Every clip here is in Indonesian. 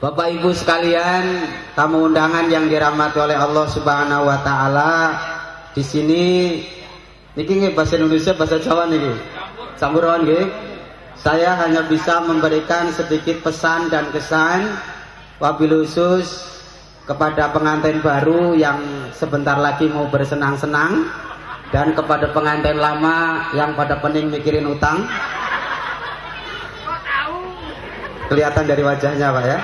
Bapak Ibu sekalian, tamu undangan yang dirahmati oleh Allah Subhanahu wa taala. Di sini niki nggih bahasa Indonesia bahasa Jawa niki. Campuran nggih. Saya hanya bisa memberikan sedikit pesan dan kesan wabil khusus kepada pengantin baru yang sebentar lagi mau bersenang-senang dan kepada pengantin lama yang pada pening mikirin utang. Kelihatan dari wajahnya, Pak ya.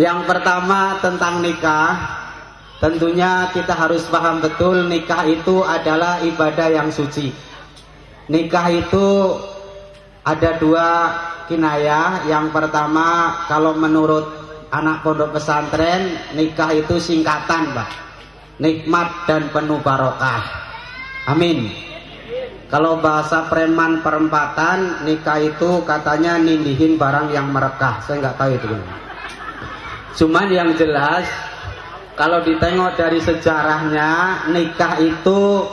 Yang pertama tentang nikah, tentunya kita harus paham betul nikah itu adalah ibadah yang suci. Nikah itu ada dua kinayah. Yang pertama, kalau menurut anak pondok pesantren, nikah itu singkatan, Pak. Nikmat dan penuh barokah. Amin. Kalau bahasa preman perempatan, nikah itu katanya nindihin barang yang merekah. Saya nggak tahu itu. Cuman yang jelas kalau ditengok dari sejarahnya nikah itu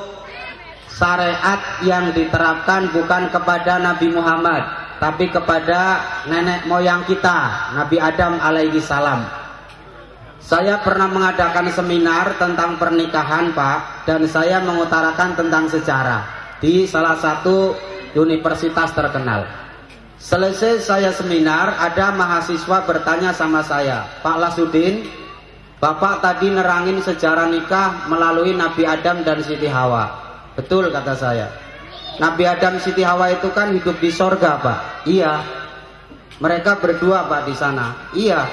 syariat yang diterapkan bukan kepada Nabi Muhammad tapi kepada nenek moyang kita Nabi Adam alaihi salam. Saya pernah mengadakan seminar tentang pernikahan Pak dan saya mengutarakan tentang sejarah di salah satu universitas terkenal Selesai saya seminar, ada mahasiswa bertanya sama saya, Pak Lasudin, Bapak tadi nerangin sejarah nikah melalui Nabi Adam dan Siti Hawa. Betul kata saya. Nabi Adam Siti Hawa itu kan hidup di sorga, Pak. Iya. Mereka berdua, Pak, di sana. Iya.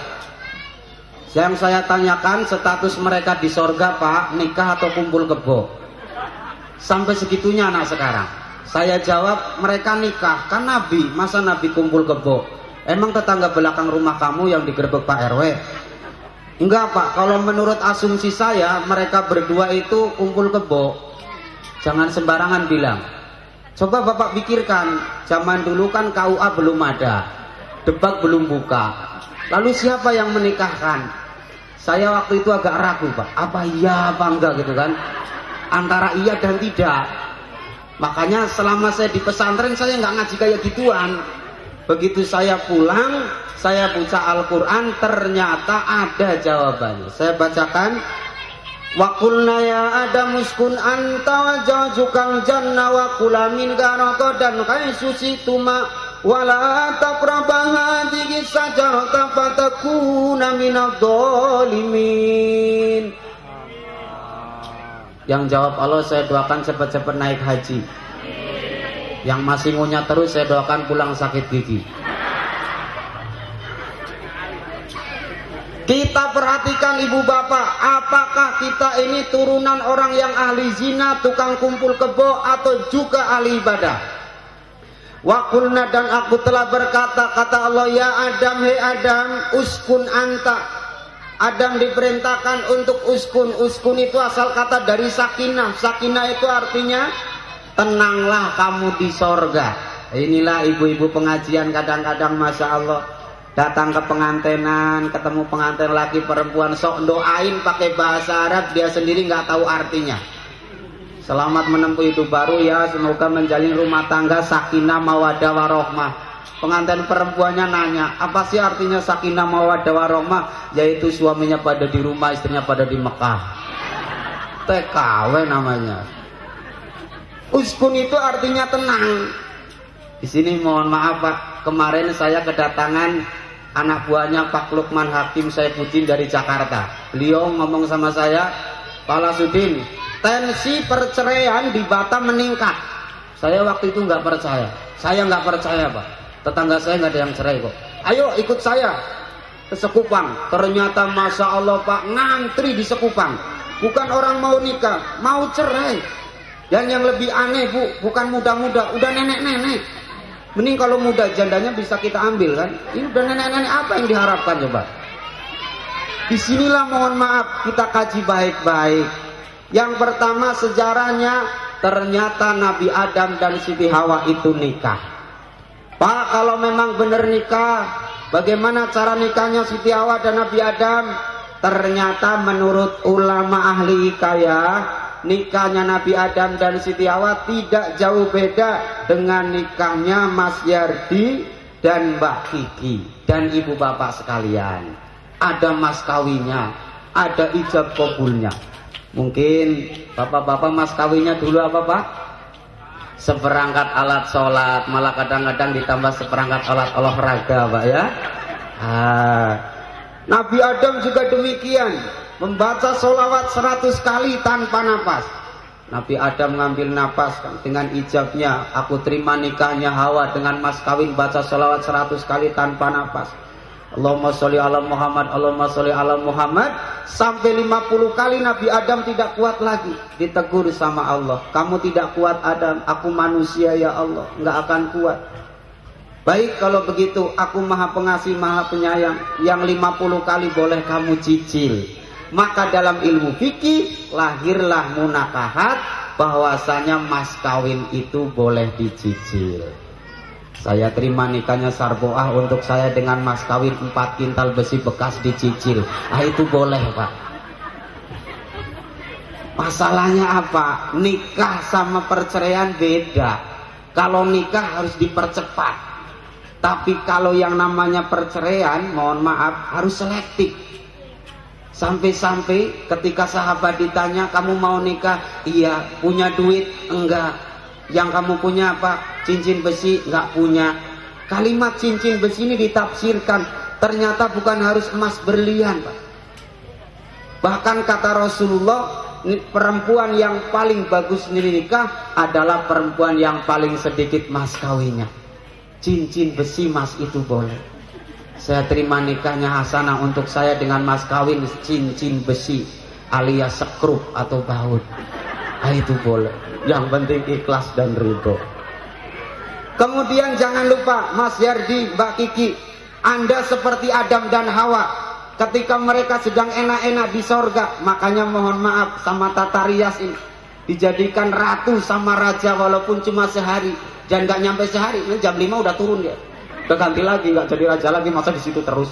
Yang saya tanyakan status mereka di sorga, Pak, nikah atau kumpul kebo. Sampai segitunya anak sekarang. Saya jawab mereka nikah. Kan Nabi masa Nabi kumpul kebo? Emang tetangga belakang rumah kamu yang digerebek Pak RW Enggak Pak. Kalau menurut asumsi saya mereka berdua itu kumpul kebo. Jangan sembarangan bilang. Coba Bapak pikirkan Zaman dulu kan KUA belum ada. Debat belum buka. Lalu siapa yang menikahkan? Saya waktu itu agak ragu Pak. Apa iya apa enggak gitu kan? Antara iya dan tidak Makanya selama saya di pesantren saya nggak ngaji kayak gituan. Begitu saya pulang, saya baca Al-Quran, ternyata ada jawabannya. Saya bacakan. Wa qulna ya Adam uskun anta wa jawjukal janna wa kula min dan kaisu situma wala taqraba hadhihi sajarata fatakuna minadh dhalimin. Yang jawab Allah saya doakan cepat-cepat naik haji. Yang masih ngunyah terus saya doakan pulang sakit gigi. Kita perhatikan ibu bapak, apakah kita ini turunan orang yang ahli zina, tukang kumpul kebo, atau juga ahli ibadah? Wakulna dan aku telah berkata, kata Allah, ya Adam, hei Adam, uskun anta, Adam diperintahkan untuk uskun. Uskun itu asal kata dari sakinah. Sakinah itu artinya tenanglah kamu di sorga. Inilah ibu-ibu pengajian kadang-kadang Masya Allah datang ke pengantenan, ketemu pengantin laki perempuan sok doain pakai bahasa Arab dia sendiri nggak tahu artinya. Selamat menempuh hidup baru ya, semoga menjalin rumah tangga sakinah mawadah warohmah pengantin perempuannya nanya apa sih artinya sakinah mawaddah warahmah yaitu suaminya pada di rumah istrinya pada di Mekah. TKW namanya. Uskun itu artinya tenang. Di sini mohon maaf Pak. Kemarin saya kedatangan anak buahnya Pak Lukman Hakim Saifuddin dari Jakarta. Beliau ngomong sama saya Pak Lasudin tensi perceraian di Batam meningkat. Saya waktu itu nggak percaya. Saya nggak percaya Pak Tetangga saya nggak ada yang cerai kok. Ayo ikut saya ke Sekupang. Ternyata masa Allah Pak ngantri di Sekupang. Bukan orang mau nikah, mau cerai. Dan yang lebih aneh bu, bukan muda-muda, udah nenek-nenek. Mending kalau muda jandanya bisa kita ambil kan. Ini udah nenek-nenek apa yang diharapkan coba? Di sinilah mohon maaf kita kaji baik-baik. Yang pertama sejarahnya ternyata Nabi Adam dan Siti Hawa itu nikah. Pak kalau memang benar nikah Bagaimana cara nikahnya Siti Hawa dan Nabi Adam? Ternyata menurut ulama ahli hikayah Nikahnya Nabi Adam dan Siti Hawa tidak jauh beda dengan nikahnya Mas Yardi dan Mbak Kiki dan ibu bapak sekalian. Ada mas kawinnya ada ijab kabulnya. Mungkin bapak-bapak mas kawinnya dulu apa pak seperangkat alat sholat malah kadang-kadang ditambah seperangkat alat olahraga pak ya. Ah. Nabi Adam juga demikian membaca sholawat 100 kali tanpa nafas Nabi Adam mengambil nafas dengan ijabnya aku terima nikahnya Hawa dengan mas kawin baca sholawat 100 kali tanpa nafas Allahumma sholli ala Muhammad Allahumma sholli ala Muhammad. Sampai 50 kali Nabi Adam tidak kuat lagi. Ditegur sama Allah. Kamu tidak kuat Adam. Aku manusia ya Allah. Nggak akan kuat. Baik kalau begitu aku maha pengasih maha penyayang. Yang 50 kali boleh kamu cicil. Maka dalam ilmu fikih lahirlah munakahat bahwasanya mas kawin itu boleh dicicil saya terima nikahnya Sarboah untuk saya dengan mas kawin empat kintal besi bekas dicicil ah itu boleh pak masalahnya apa nikah sama perceraian beda kalau nikah harus dipercepat tapi kalau yang namanya perceraian mohon maaf harus selektif Sampai-sampai ketika sahabat ditanya, kamu mau nikah? Iya. Punya duit? Enggak. Yang kamu punya apa? Cincin besi? Enggak punya. Kalimat cincin besi ini ditafsirkan. Ternyata bukan harus emas berlian. Pak. Bahkan kata Rasulullah, perempuan yang paling bagus nikah adalah perempuan yang paling sedikit mas kawinnya. Cincin besi mas itu boleh. Saya terima nikahnya Hasanah untuk saya dengan mas kawin cincin besi alias sekrup atau baut. Nah, itu boleh. Yang penting ikhlas dan ridho. Kemudian jangan lupa Mas Yardi, Mbak Kiki, Anda seperti Adam dan Hawa ketika mereka sedang enak-enak di sorga. Makanya mohon maaf sama Tata Rias ini dijadikan ratu sama raja walaupun cuma sehari dan gak nyampe sehari jam 5 udah turun dia udah ganti lagi nggak jadi raja lagi masa di situ terus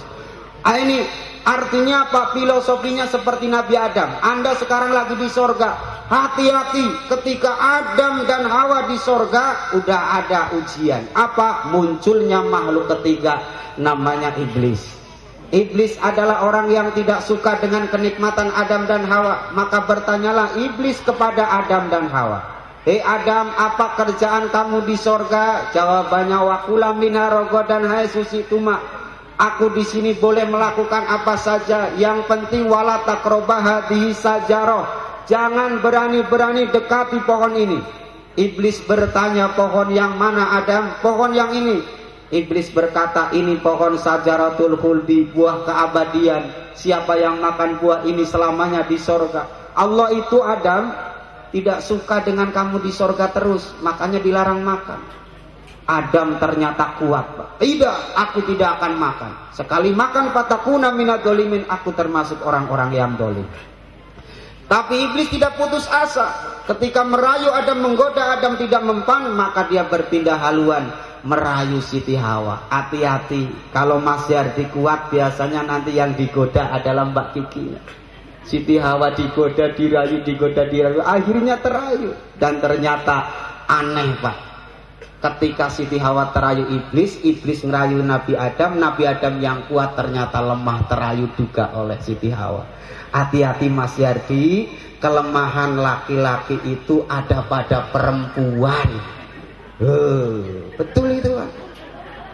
ah, ini artinya apa filosofinya seperti Nabi Adam Anda sekarang lagi di sorga hati-hati ketika Adam dan Hawa di sorga udah ada ujian apa munculnya makhluk ketiga namanya iblis Iblis adalah orang yang tidak suka dengan kenikmatan Adam dan Hawa. Maka bertanyalah iblis kepada Adam dan Hawa. Hei Adam, apa kerjaan kamu di sorga? Jawabannya wakula minarogo dan hai susi tuma. Aku di sini boleh melakukan apa saja. Yang penting wala takrobaha sajaroh. Jangan berani-berani dekati pohon ini. Iblis bertanya pohon yang mana Adam? Pohon yang ini. Iblis berkata ini pohon sajaratul huldi buah keabadian. Siapa yang makan buah ini selamanya di sorga. Allah itu Adam tidak suka dengan kamu di sorga terus makanya dilarang makan Adam ternyata kuat tidak aku tidak akan makan. Sekali makan patakuna minat dolimin aku termasuk orang-orang yang dolim. Tapi iblis tidak putus asa. Ketika merayu Adam menggoda Adam tidak mempan maka dia berpindah haluan merayu Siti Hawa. Hati-hati kalau Mas Yardi kuat biasanya nanti yang digoda adalah Mbak Kikinya Siti Hawa digoda, dirayu, digoda, dirayu, akhirnya terayu. Dan ternyata aneh pak. Ketika Siti Hawa terayu iblis, iblis ngerayu Nabi Adam, Nabi Adam yang kuat ternyata lemah terayu juga oleh Siti Hawa. Hati-hati Mas Yardi, kelemahan laki-laki itu ada pada perempuan. Uh, betul itu pak.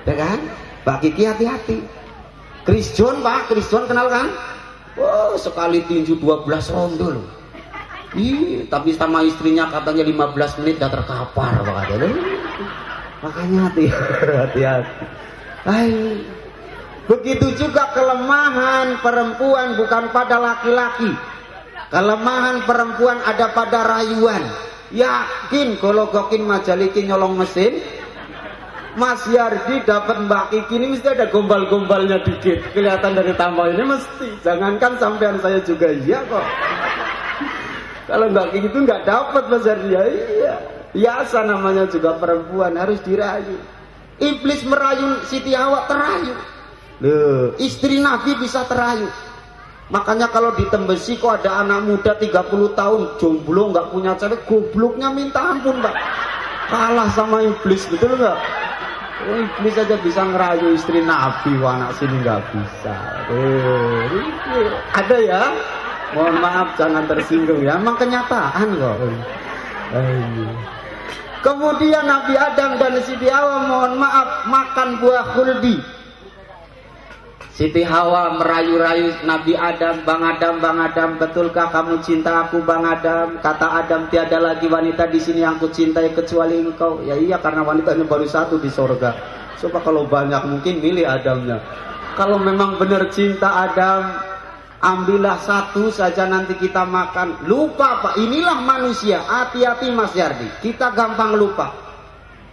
Ya kan? Pak Kiki hati-hati. Chris John pak, Chris John kenal kan? Wah, sekali tinju 12 ronde loh. Ih, tapi sama istrinya katanya 15 menit udah terkapar makanya. Makanya hati-hati. Hai. Begitu juga kelemahan perempuan bukan pada laki-laki. Kelemahan perempuan ada pada rayuan. Yakin kalau gokin majalikin nyolong mesin, Mas Yardi dapat Mbak Kiki ini mesti ada gombal-gombalnya dikit kelihatan dari tampang ini mesti jangankan sampean saya juga iya kok kalau Mbak Kiki itu nggak dapat Mas Yardi ya iya biasa namanya juga perempuan harus dirayu iblis merayu Siti Hawa terayu Loh, istri Nabi bisa terayu makanya kalau di Tembesi kok ada anak muda 30 tahun jomblo nggak punya cewek gobloknya minta ampun Mbak kalah sama iblis betul nggak Oh, iblis saja bisa ngerayu istri Nabi, wah anak sini nggak bisa. Eh, ada ya? Mohon maaf jangan tersinggung ya, emang kenyataan kok. Eh. Kemudian Nabi Adam dan Siti Hawa mohon maaf makan buah khuldi. Siti Hawa merayu-rayu Nabi Adam, Bang Adam, Bang Adam, betulkah kamu cinta aku, Bang Adam? Kata Adam, tiada lagi wanita di sini yang ku cintai kecuali engkau. Ya iya, karena wanitanya baru satu di sorga. Coba kalau banyak mungkin milih Adamnya. Kalau memang benar cinta Adam, ambillah satu saja nanti kita makan. Lupa Pak, inilah manusia. Hati-hati Mas Yardi, kita gampang lupa.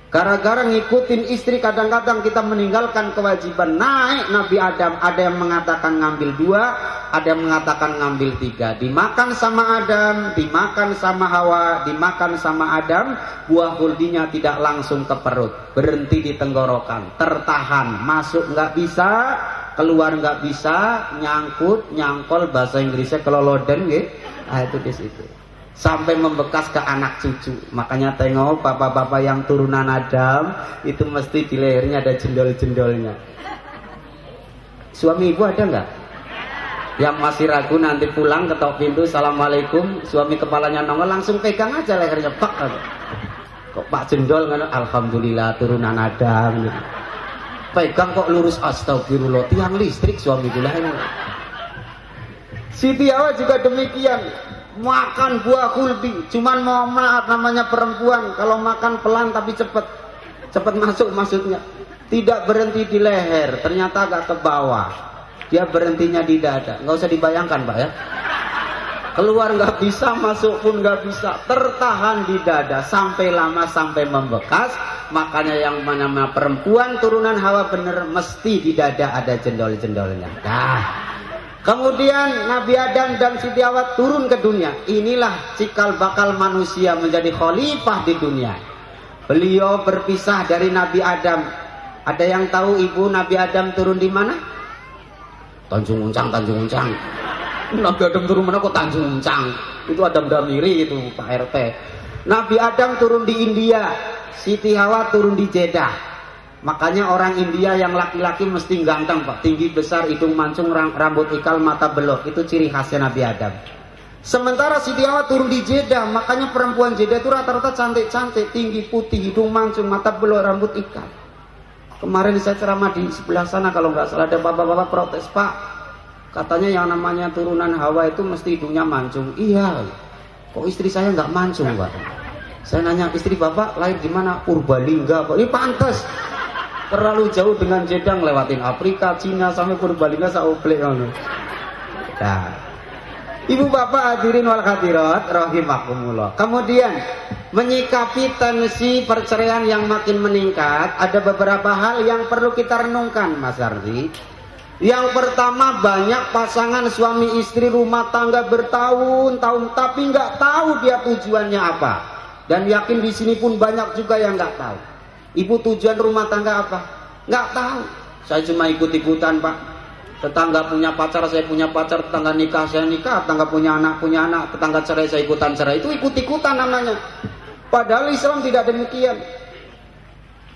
Gara-gara ngikutin istri kadang-kadang kita meninggalkan kewajiban naik Nabi Adam. Ada yang mengatakan ngambil dua, ada yang mengatakan ngambil tiga. Dimakan sama Adam, dimakan sama Hawa, dimakan sama Adam. Buah huldinya tidak langsung ke perut, berhenti di tenggorokan, tertahan, masuk nggak bisa, keluar nggak bisa, nyangkut, nyangkol bahasa Inggrisnya keloloden gitu. Ah itu di situ sampai membekas ke anak cucu. Makanya tengok bapak-bapak yang turunan Adam itu mesti di lehernya ada jendol-jendolnya. Suami ibu ada nggak? Yang masih ragu nanti pulang ketok pintu, assalamualaikum, suami kepalanya nongol langsung pegang aja lehernya, pak. Kok pak jendol? Alhamdulillah turunan Adam. Pegang kok lurus. Astagfirullah, tiang listrik suami gula ini. Siti Hawa juga demikian. Makan buah kulbi cuman mau maaf namanya perempuan. Kalau makan pelan tapi cepet. Cepet masuk maksudnya. Tidak berhenti di leher. Ternyata agak ke bawah. Dia berhentinya di dada. Nggak usah dibayangkan pak ya keluar nggak bisa masuk pun nggak bisa tertahan di dada sampai lama sampai membekas makanya yang mana perempuan turunan hawa bener mesti di dada ada jendol-jendolnya dah Kemudian Nabi Adam dan Siti Hawa turun ke dunia. Inilah cikal bakal manusia menjadi khalifah di dunia. Beliau berpisah dari Nabi Adam. Ada yang tahu ibu Nabi Adam turun di mana? Tanjung Uncang, Tanjung Uncang. Nabi Adam turun mana kok Tanjung Uncang? Itu Adam Damiri itu Pak RT. Nabi Adam turun di India. Siti Hawa turun di Jeddah. Makanya orang India yang laki-laki mesti ganteng pak, tinggi besar, hidung mancung, rambut ikal, mata belok. Itu ciri khasnya Nabi Adam. Sementara Siti Hawa turun di Jeddah, makanya perempuan Jeddah itu rata-rata cantik-cantik, tinggi, putih, hidung mancung, mata belok, rambut ikal. Kemarin saya ceramah di sebelah sana kalau nggak salah ada bapak-bapak protes pak, katanya yang namanya turunan Hawa itu mesti hidungnya mancung. Iya, kok istri saya nggak mancung pak? Saya nanya istri bapak lahir di mana? Purbalingga pak. Ini pantas terlalu jauh dengan jedang lewatin Afrika, Cina sampai Purbalingga saoblek ngono. Nah, Ibu bapak hadirin wal hadirat rahimakumullah. Kemudian menyikapi tensi perceraian yang makin meningkat, ada beberapa hal yang perlu kita renungkan Mas Ardi. Yang pertama banyak pasangan suami istri rumah tangga bertahun-tahun tapi nggak tahu dia tujuannya apa. Dan yakin di sini pun banyak juga yang nggak tahu. Ibu tujuan rumah tangga apa? Nggak tahu. Saya cuma ikut-ikutan pak. Tetangga punya pacar, saya punya pacar. Tetangga nikah, saya nikah. Tetangga punya anak, punya anak. Tetangga cerai, saya ikutan cerai. Itu ikut-ikutan namanya. Padahal Islam tidak demikian.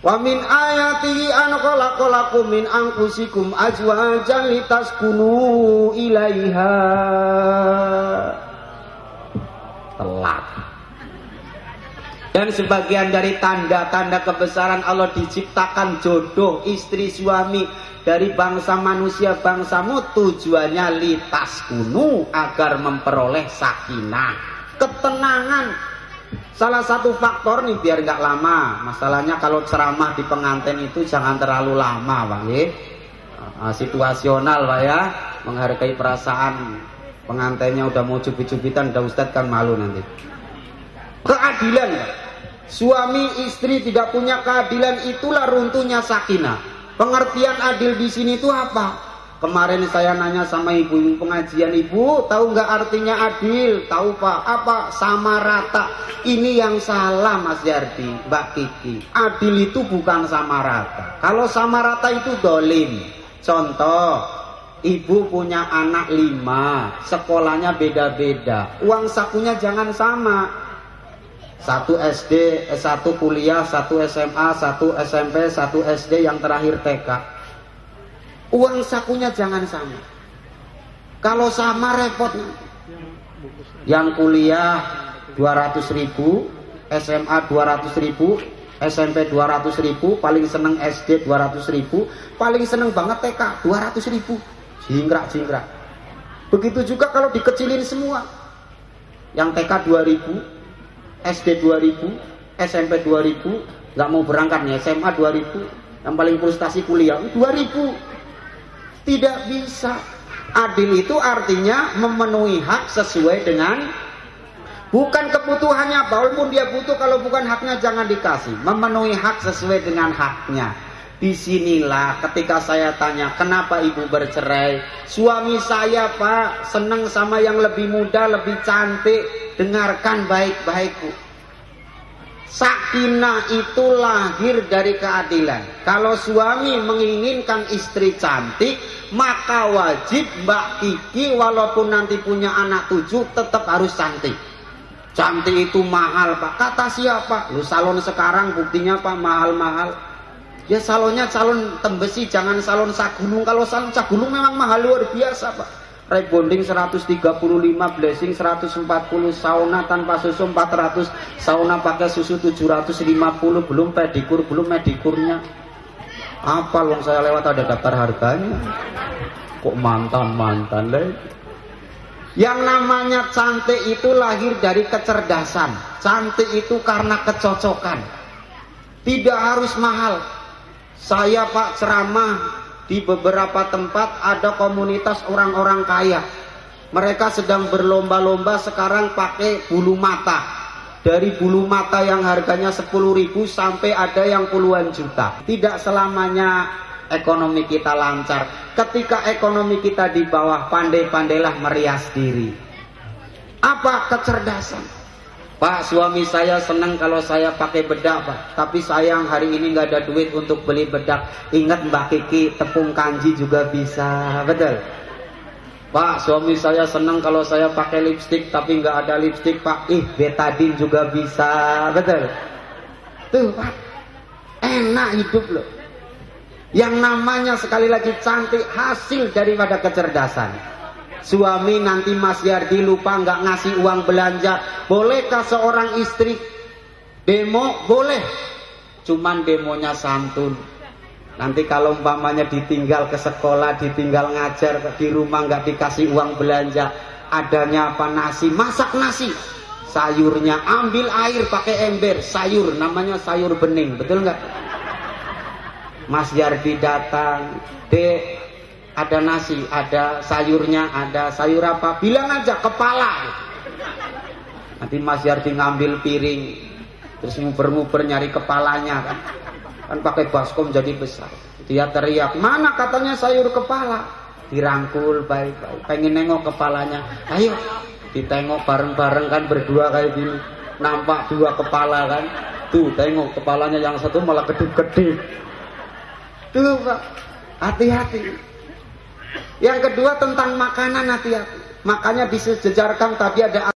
Wa min ayatihi an khalaqalakum min anfusikum azwajan litaskunu ilaiha. Telat. Dan sebagian dari tanda-tanda kebesaran Allah diciptakan jodoh istri suami dari bangsa manusia bangsamu tujuannya litas kunu agar memperoleh sakinah ketenangan salah satu faktor nih biar nggak lama masalahnya kalau ceramah di pengantin itu jangan terlalu lama bang ya situasional pak ya. Menghargai perasaan pengantinnya udah mau cubit-cubitan udah ustadz kan malu nanti. Keadilan. Suami istri tidak punya keadilan itulah runtuhnya sakinah. Pengertian adil di sini itu apa kemarin saya nanya sama ibu-ibu pengajian ibu tahu nggak artinya adil? Tahu pak. Apa? Sama rata. Ini yang salah mas Yardi mbak Kiki. Adil itu bukan sama rata. Kalau sama rata itu dolim. Contoh Ibu punya anak lima, sekolahnya beda-beda. Uang sakunya jangan sama. Satu SD, satu kuliah, satu SMA, satu SMP, satu SD, yang terakhir TK. Uang sakunya jangan sama. Kalau sama repot Yang kuliah 200 ribu, SMA 200 ribu, SMP 200 ribu, paling seneng SD 200 ribu, paling seneng banget TK 200 ribu. Jingkrak, jingkrak. Begitu juga kalau dikecilin semua. Yang TK 2000, SD 2000, SMP 2000, nggak mau berangkat nih, SMA 2000, yang paling frustasi kuliah 2000. Tidak bisa. Adil itu artinya memenuhi hak sesuai dengan Bukan kebutuhannya, walaupun dia butuh kalau bukan haknya jangan dikasih. Memenuhi hak sesuai dengan haknya. Di sinilah ketika saya tanya, kenapa ibu bercerai? Suami saya pak, seneng sama yang lebih muda, lebih cantik. Dengarkan baik-baik. Sakinah itu lahir dari keadilan. Kalau suami menginginkan istri cantik, maka wajib Mbak Kiki walaupun nanti punya anak tujuh tetap harus cantik. Cantik itu mahal pak. Kata siapa? Lu salon sekarang buktinya pak mahal-mahal. Ya salonnya salon tembesi, jangan salon sagunung. Kalau salon sagunung memang mahal luar biasa pak. Rebonding 135, blessing 140, sauna tanpa susu 400, sauna pakai susu 750, belum pedikur, belum medikurnya. Apa loh saya lewat ada daftar harganya? Kok mantan-mantan deh? Yang namanya cantik itu lahir dari kecerdasan. Cantik itu karena kecocokan. Tidak harus mahal. Saya Pak ceramah di beberapa tempat ada komunitas orang-orang kaya. Mereka sedang berlomba-lomba sekarang pakai bulu mata. Dari bulu mata yang harganya 10 ribu sampai ada yang puluhan juta. Tidak selamanya ekonomi kita lancar. Ketika ekonomi kita di bawah, pandai-pandailah merias diri. Apa kecerdasan? Pak, suami saya senang kalau saya pakai bedak, Pak. Tapi sayang hari ini nggak ada duit untuk beli bedak. Ingat Mbak Kiki, tepung kanji juga bisa, betul? Pak, suami saya senang kalau saya pakai lipstick, tapi nggak ada lipstick, Pak. Ih, betadin juga bisa, betul? Tuh, Pak. Enak hidup loh. Yang namanya sekali lagi cantik hasil daripada kecerdasan. Suami nanti Mas Yardi lupa nggak ngasih uang belanja. Bolehkah seorang istri demo? Boleh. Cuman demonya santun. Nanti kalau umpamanya ditinggal ke sekolah, ditinggal ngajar di rumah nggak dikasih uang belanja, adanya apa nasi, masak nasi. Sayurnya ambil air pakai ember, sayur namanya sayur bening, betul nggak? Mas Yardi datang, Dek, ada nasi, ada sayurnya, ada sayur apa? Bilang aja kepala. Nanti Mas Yardi ngambil piring, terus nguber-nguber nyari kepalanya kan. Kan pakai baskom jadi besar. Dia teriak, mana katanya sayur kepala? Dirangkul baik-baik, pengen nengok kepalanya. Ayo, ditengok bareng-bareng kan berdua kayak gini. Nampak dua kepala kan. Tuh, tengok kepalanya yang satu malah kedip-kedip. Tuh Pak, hati-hati. Yang kedua tentang makanan hati-hati. Makanya disejarkan tadi ada